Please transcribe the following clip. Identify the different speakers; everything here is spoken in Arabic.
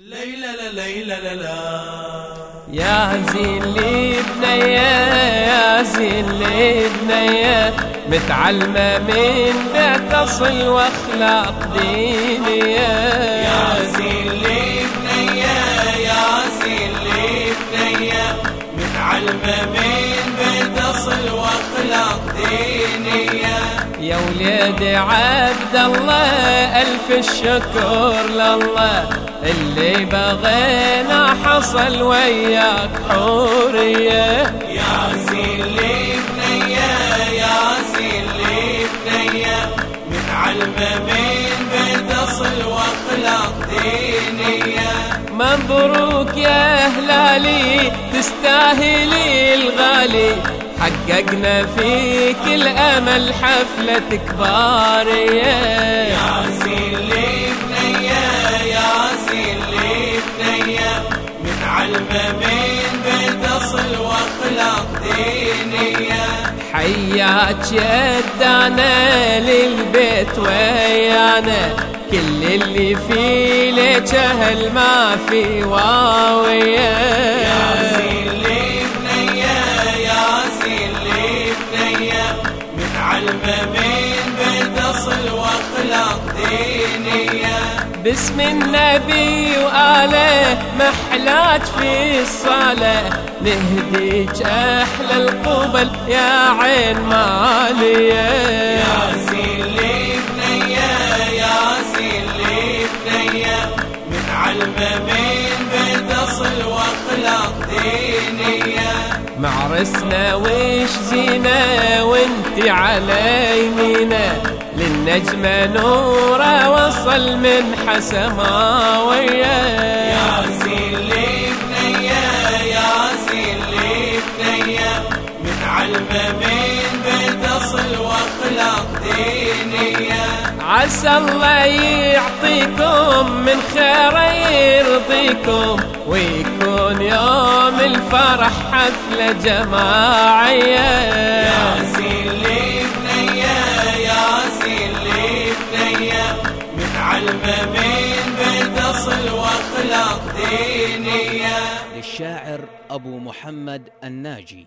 Speaker 1: ليلى لا ليلى لا لا
Speaker 2: يا زين لي بنية يا زين لي بنية متعلمة من بيت أصل وأخلاق دينية.
Speaker 1: يا زين لي بنية يا زين لي بنية متعلمة من بيت أصل وأخلاق دينية.
Speaker 2: يا وليد عبد الله ألف الشكر لله. اللي بغينا حصل وياك حورية.
Speaker 1: يا زين لي بنية يا زين لي بنية متعلمة من بيت أصل وأخلاق دينية.
Speaker 2: مبروك يا هلالي تستاهلي الغالي. حققنا فيك الأمل حفلة كبارية
Speaker 1: يا زين لي بنية يا زين لي بنية متعلمة من بيت أصل وأخلاق دينية
Speaker 2: حياك يدانا للبيت ويانا كل اللي فيه لك أهل ما في واوية
Speaker 1: بيت أصل وأخلاق دينية.
Speaker 2: باسم النبي وآله محلات في الصالة. نهديك أحلى القبل يا عين مالية.
Speaker 1: يا زين لي بنية يا زين لي بنية متعلمة من بيت أصل وأخلاق دينية.
Speaker 2: معرسنا وش زينة وانت على يمينة. للنجمة نورة وصل من حسماوية
Speaker 1: يا زين لي بنية يا زين لي بنية متعلمة من بيت أصل وأخلاق دينية.
Speaker 2: عسى الله يعطيكم من خير يرضيكم ويكون يوم الفرح حفلة جماعية
Speaker 1: يا زين لي بنية يا زين لي بنية متعلمة من بيت أصل وأخلاق دينية.
Speaker 3: للشاعر أبو محمد الناجي.